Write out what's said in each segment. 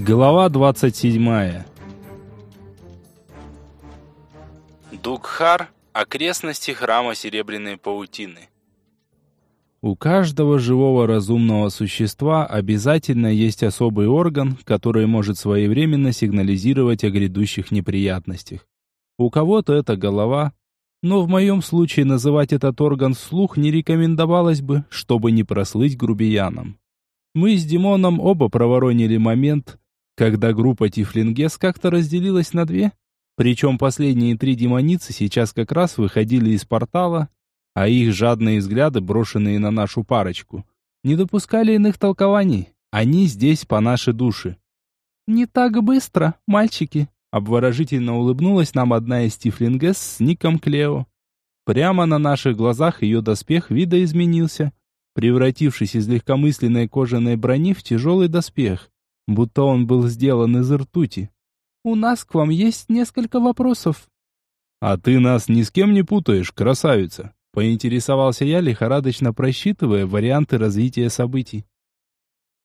Глава 27. Дугхар – окрестности храма Серебряной Паутины. У каждого живого разумного существа обязательно есть особый орган, который может своевременно сигнализировать о грядущих неприятностях. У кого-то это голова, но в моем случае называть этот орган вслух не рекомендовалось бы, чтобы не прослыть грубияном. Мы с Димоном оба проворонили момент, когда группа Тифлингес как-то разделилась на две, причем последние три демоницы сейчас как раз выходили из портала, а их жадные взгляды, брошенные на нашу парочку, не допускали иных толкований. Они здесь по нашей душе. «Не так быстро, мальчики», — обворожительно улыбнулась нам одна из Тифлингес с ником Клео. Прямо на наших глазах ее доспех видоизменился, превратившись из легкомысленной кожаной брони в тяжелый доспех, будто он был сделан из ртути. «У нас к вам есть несколько вопросов». «А ты нас ни с кем не путаешь, красавица», Поинтересовался я, лихорадочно просчитывая варианты развития событий.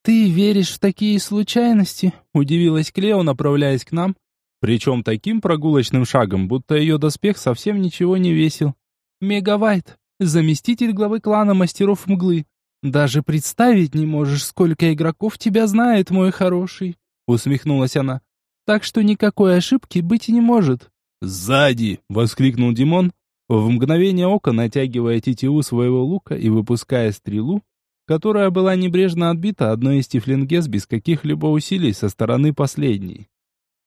«Ты веришь в такие случайности?» – удивилась Клео, направляясь к нам, причем таким прогулочным шагом, будто ее доспех совсем ничего не весил. «Мегавайт, заместитель главы клана мастеров мглы. Даже представить не можешь, сколько игроков тебя знает, мой хороший», – усмехнулась она. «Так что никакой ошибки быть не может». «Сзади!» – воскликнул Димон, в мгновение ока натягивая тетиву своего лука и выпуская стрелу, которая была небрежно отбита одной из тифлингес без каких-либо усилий со стороны последней.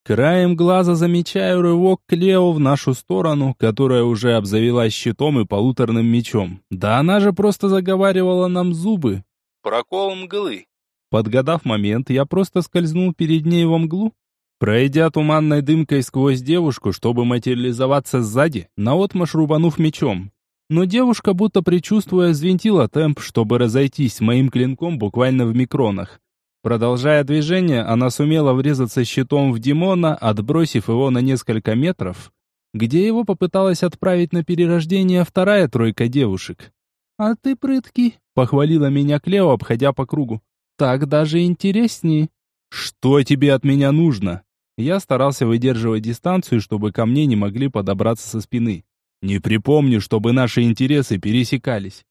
Краем глаза замечаю рывок Клео в нашу сторону, которая уже обзавелась щитом и полуторным мечом. Да она же просто заговаривала нам зубы. Прокол мглы. Подгадав момент, я просто скользнул перед ней во мглу Пройдя туманной дымкой сквозь девушку, чтобы материализоваться сзади, наотмашь рубанув мечом. Но девушка, будто предчувствуя, взвинтила темп, чтобы разойтись с моим клинком буквально в микронах. Продолжая движение, она сумела врезаться щитом в Димона, отбросив его на несколько метров, где его попыталась отправить на перерождение вторая тройка девушек. «А ты прыткий», — похвалила меня Клео, обходя по кругу. «Так даже интереснее». «Что тебе от меня нужно?» Я старался выдерживать дистанцию, чтобы ко мне не могли подобраться со спины. Не припомню, чтобы наши интересы пересекались.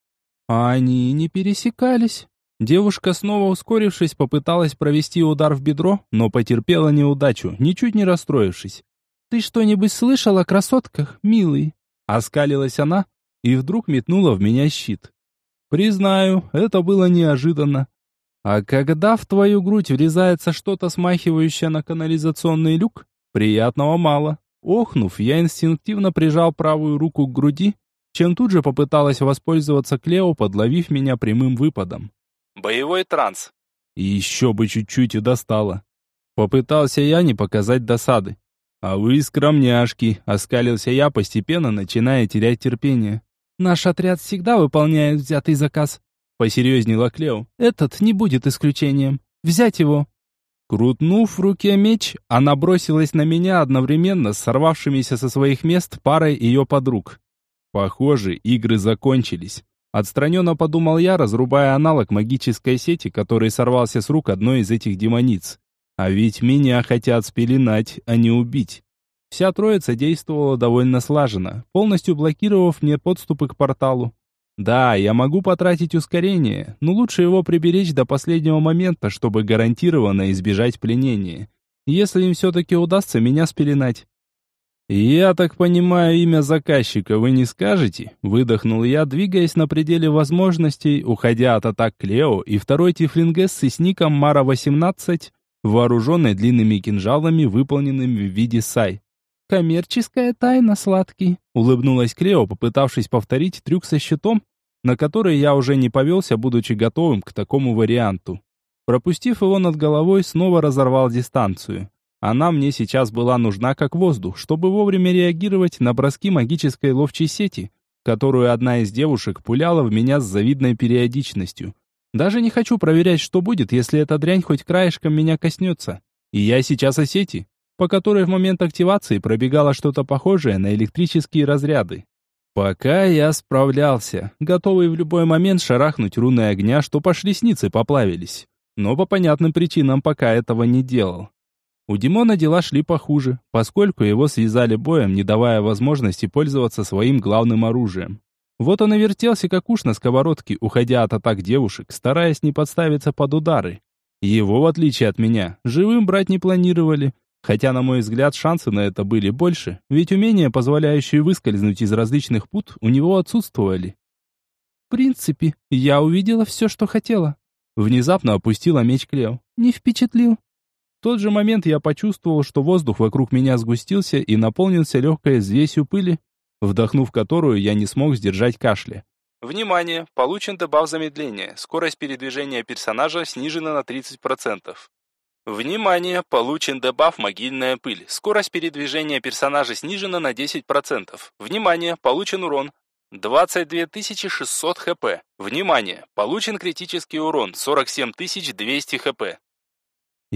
А они не пересекались. Девушка, снова ускорившись, попыталась провести удар в бедро, но потерпела неудачу, ничуть не расстроившись. «Ты что-нибудь слышал о красотках, милый?» Оскалилась она и вдруг метнула в меня щит. Признаю, это было неожиданно. А когда в твою грудь врезается что-то смахивающее на канализационный люк, приятного мало. Охнув, я инстинктивно прижал правую руку к груди, чем тут же попыталась воспользоваться Клео, подловив меня прямым выпадом. Боевой транс. И еще бы чуть-чуть и достало. Попытался я не показать досады. А вы скромняшки, оскалился я, постепенно начиная терять терпение. Наш отряд всегда выполняет взятый заказ, Посерьезнела Клео. Этот не будет исключением. Взять его. Крутнув в руке меч, она бросилась на меня одновременно с сорвавшимися со своих мест парой ее подруг. Похоже, игры закончились. Отстраненно подумал я, разрубая аналог магической сети, который сорвался с рук одной из этих демониц. А ведь меня хотят спеленать, а не убить. Вся троица действовала довольно слаженно, полностью блокировав мне подступы к порталу. Да, я могу потратить ускорение, но лучше его приберечь до последнего момента, чтобы гарантированно избежать пленения. Если им все-таки удастся меня спеленать. «Я так понимаю, имя заказчика вы не скажете?» Выдохнул я, двигаясь на пределе возможностей, уходя от атак Клео и второй тифлингессы с ником Мара-18, вооруженной длинными кинжалами, выполненными в виде сай. «Коммерческая тайна, сладкий», — улыбнулась Клео, попытавшись повторить трюк со щитом, на который я уже не повелся, будучи готовым к такому варианту. Пропустив его над головой, снова разорвал дистанцию. Она мне сейчас была нужна как воздух, чтобы вовремя реагировать на броски магической ловчей сети, которую одна из девушек пуляла в меня с завидной периодичностью. Даже не хочу проверять, что будет, если эта дрянь хоть краешком меня коснется. И я сейчас о сети по которой в момент активации пробегало что-то похожее на электрические разряды. Пока я справлялся, готовый в любой момент шарахнуть руны огня, что по шлеснице поплавились. но по понятным причинам пока этого не делал. У Димона дела шли похуже, поскольку его связали боем, не давая возможности пользоваться своим главным оружием. Вот он и вертелся, как уж на сковородке, уходя от атак девушек, стараясь не подставиться под удары. Его, в отличие от меня, живым брать не планировали, хотя, на мой взгляд, шансы на это были больше, ведь умения, позволяющие выскользнуть из различных пут, у него отсутствовали. «В принципе, я увидела все, что хотела». Внезапно опустила меч Клео. «Не впечатлил?» Тот же момент я почувствовал, что воздух вокруг меня сгустился и наполнился легкой взвесью пыли, вдохнув которую я не смог сдержать кашля. Внимание! Получен дебаф замедления. Скорость передвижения персонажа снижена на 30%. Внимание! Получен дебаф «Могильная пыль». Скорость передвижения персонажа снижена на 10%. Внимание! Получен урон. 22 600 хп. Внимание! Получен критический урон. 47 200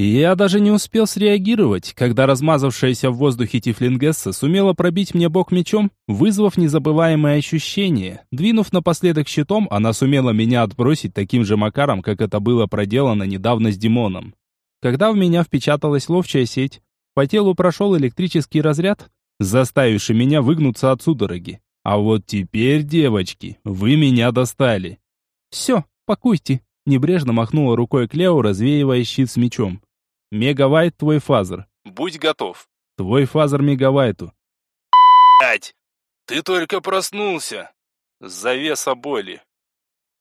Я даже не успел среагировать, когда размазавшаяся в воздухе Тифлингесса сумела пробить мне бок мечом, вызвав незабываемое ощущение. Двинув напоследок щитом, она сумела меня отбросить таким же макаром, как это было проделано недавно с Димоном. Когда в меня впечаталась ловчая сеть, по телу прошел электрический разряд, заставивший меня выгнуться от судороги. А вот теперь, девочки, вы меня достали. Все, пакуйте. Небрежно махнула рукой Клео, развеивая щит с мечом. Мегавайт твой фазер. Будь готов. Твой фазер мегавайту. Блять! Ты только проснулся. Завеса боли.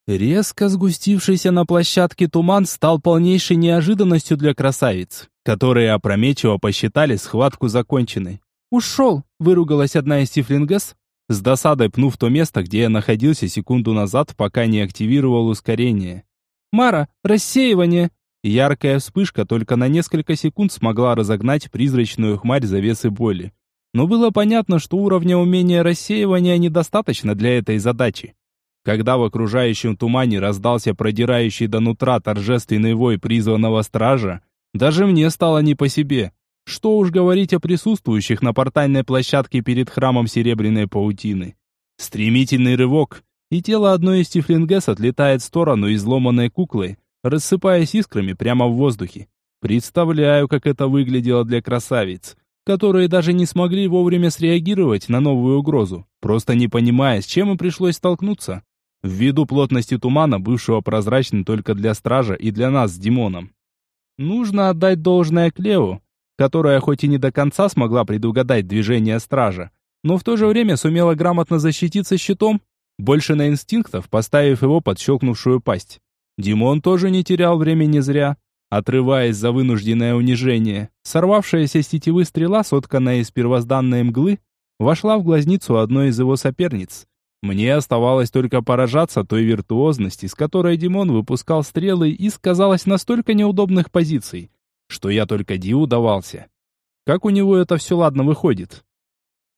Резко сгустившийся на площадке туман стал полнейшей неожиданностью для красавиц, которые опрометчиво посчитали схватку законченной. «Ушел!» – выругалась одна из тифлингес, с досадой пнув то место, где я находился секунду назад, пока не активировал ускорение. «Мара, рассеивание!» Яркая вспышка только на несколько секунд смогла разогнать призрачную хмарь завесы боли. Но было понятно, что уровня умения рассеивания недостаточно для этой задачи. Когда в окружающем тумане раздался продирающий до нутра торжественный вой призванного стража, даже мне стало не по себе. Что уж говорить о присутствующих на портальной площадке перед храмом Серебряной Паутины. Стремительный рывок, и тело одной из тифлингес отлетает в сторону изломанной куклы, рассыпаясь искрами прямо в воздухе. Представляю, как это выглядело для красавиц, которые даже не смогли вовремя среагировать на новую угрозу, просто не понимая, с чем им пришлось столкнуться. Ввиду плотности тумана, бывшего прозрачным только для стража и для нас с Димоном. Нужно отдать должное Клео, которая хоть и не до конца смогла предугадать движение стража, но в то же время сумела грамотно защититься щитом больше на инстинктов, поставив его под щелкнувшую пасть. Димон тоже не терял времени зря, отрываясь за вынужденное унижение. Сорвавшаяся с тетивы стрела, сотканная из первозданной мглы, вошла в глазницу одной из его соперниц. Мне оставалось только поражаться той виртуозности, с которой Димон выпускал стрелы из, казалось, настолько неудобных позиций, что я только диву давался. Как у него это все ладно выходит?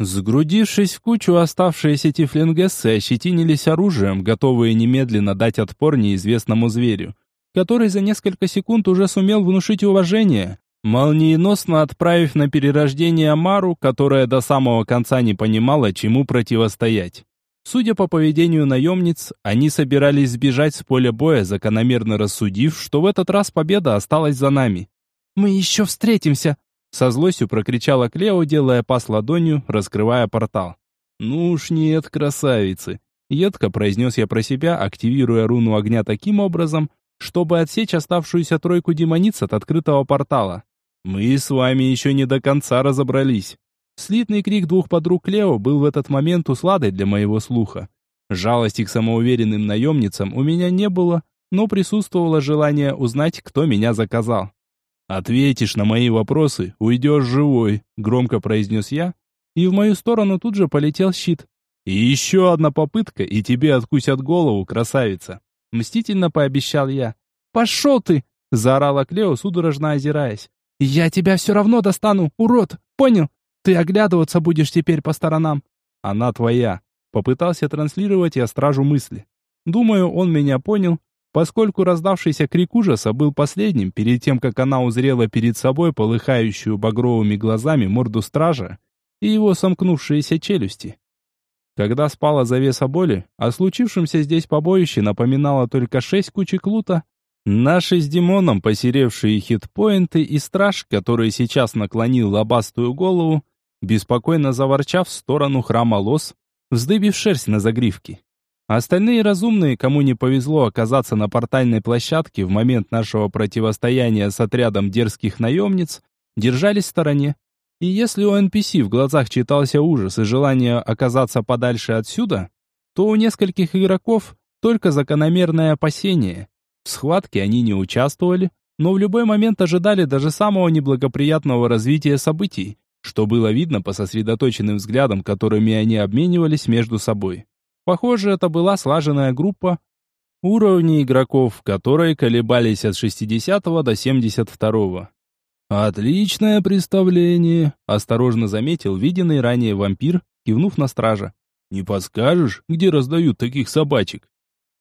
Сгрудившись в кучу, оставшиеся тифлингессы ощетинились оружием, готовые немедленно дать отпор неизвестному зверю, который за несколько секунд уже сумел внушить уважение, молниеносно отправив на перерождение Мару, которая до самого конца не понимала, чему противостоять. Судя по поведению наемниц, они собирались сбежать с поля боя, закономерно рассудив, что в этот раз победа осталась за нами. «Мы еще встретимся!» Со злостью прокричала Клео, делая пас ладонью, раскрывая портал. «Ну уж нет, красавицы!» Едко произнес я про себя, активируя руну огня таким образом, чтобы отсечь оставшуюся тройку демониц от открытого портала. «Мы с вами еще не до конца разобрались». Слитный крик двух подруг Клео был в этот момент усладой для моего слуха. Жалости к самоуверенным наемницам у меня не было, но присутствовало желание узнать, кто меня заказал. «Ответишь на мои вопросы, уйдешь живой», — громко произнес я, и в мою сторону тут же полетел щит. «И еще одна попытка, и тебе откусят голову, красавица!» Мстительно пообещал я. «Пошел ты!» — заорала Клео, судорожно озираясь. «Я тебя все равно достану, урод! Понял? Ты оглядываться будешь теперь по сторонам!» «Она твоя!» — попытался транслировать я стражу мысли. Думаю, он меня понял поскольку раздавшийся крик ужаса был последним перед тем, как она узрела перед собой полыхающую багровыми глазами морду стража и его сомкнувшиеся челюсти. Когда спала завеса боли, о случившемся здесь побоище напоминало только шесть кучек лута, Наши с Димоном посеревшие хитпоинты и страж, который сейчас наклонил лобастую голову, беспокойно заворчав в сторону храма лос, вздыбив шерсть на загривке. Остальные разумные, кому не повезло оказаться на портальной площадке в момент нашего противостояния с отрядом дерзких наемниц, держались в стороне. И если у NPC в глазах читался ужас и желание оказаться подальше отсюда, то у нескольких игроков только закономерное опасение. В схватке они не участвовали, но в любой момент ожидали даже самого неблагоприятного развития событий, что было видно по сосредоточенным взглядам, которыми они обменивались между собой. Похоже, это была слаженная группа, уровни игроков, которые колебались от 60 до 72. «Отличное представление», — осторожно заметил виденный ранее вампир, кивнув на стража. «Не подскажешь, где раздают таких собачек?»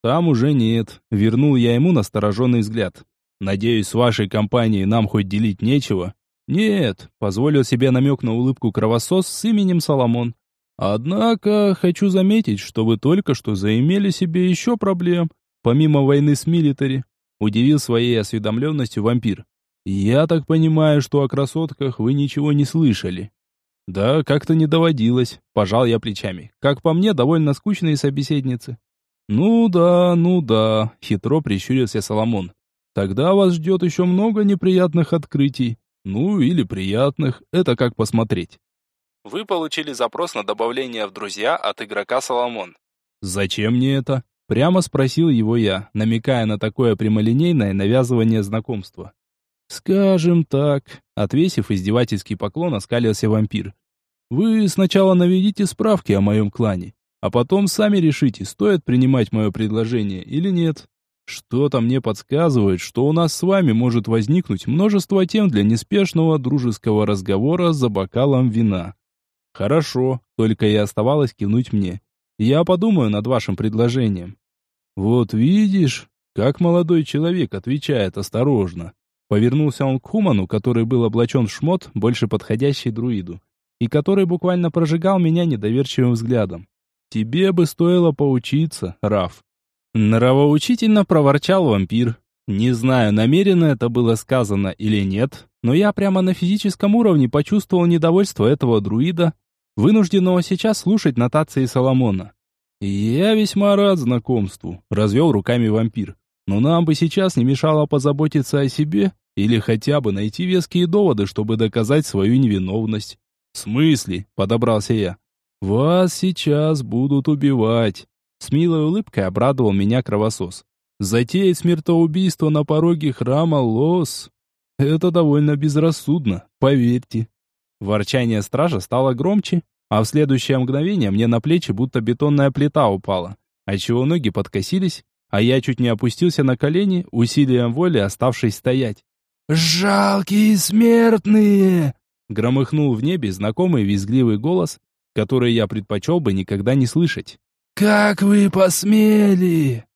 «Там уже нет», — вернул я ему настороженный взгляд. «Надеюсь, с вашей компанией нам хоть делить нечего?» «Нет», — позволил себе намек на улыбку кровосос с именем Соломон. «Однако, хочу заметить, что вы только что заимели себе еще проблем, помимо войны с милитари», — удивил своей осведомленностью вампир. «Я так понимаю, что о красотках вы ничего не слышали». «Да, как-то не доводилось», — пожал я плечами. «Как по мне, довольно скучные собеседницы». «Ну да, ну да», — хитро прищурился Соломон. «Тогда вас ждет еще много неприятных открытий. Ну, или приятных, это как посмотреть. Вы получили запрос на добавление в друзья от игрока Соломон. Зачем мне это? Прямо спросил его я, намекая на такое прямолинейное навязывание знакомства. «Скажем так», — отвесив издевательский поклон, оскалился вампир. «Вы сначала наведите справки о моем клане, а потом сами решите, стоит принимать мое предложение или нет. Что-то мне подсказывает, что у нас с вами может возникнуть множество тем для неспешного дружеского разговора за бокалом вина. Хорошо, только и оставалось кивнуть мне. Я подумаю над вашим предложением. Вот видишь, как молодой человек отвечает осторожно. Повернулся он к Хуману, который был облачен в шмот, больше подходящий друиду, и который буквально прожигал меня недоверчивым взглядом. Тебе бы стоило поучиться, Раф. Нравоучительно проворчал вампир. Не знаю, намеренно это было сказано или нет, но я прямо на физическом уровне почувствовал недовольство этого друида, вынужденного сейчас слушать нотации Соломона. «Я весьма рад знакомству», — развел руками вампир. «Но нам бы сейчас не мешало позаботиться о себе или хотя бы найти веские доводы, чтобы доказать свою невиновность». «В смысле?» — подобрался я. «Вас сейчас будут убивать», с милой улыбкой обрадовал меня кровосос. Затеять смертоубийство на пороге храма Лос — это довольно безрассудно, поверьте. Ворчание стража стало громче, а в следующее мгновение мне на плечи будто бетонная плита упала, отчего ноги подкосились, а я чуть не опустился на колени, усилием воли оставшись стоять. «Жалкие смертные!» Громыхнул в небе знакомый визгливый голос, который я предпочел бы никогда не слышать. «Как вы посмели?»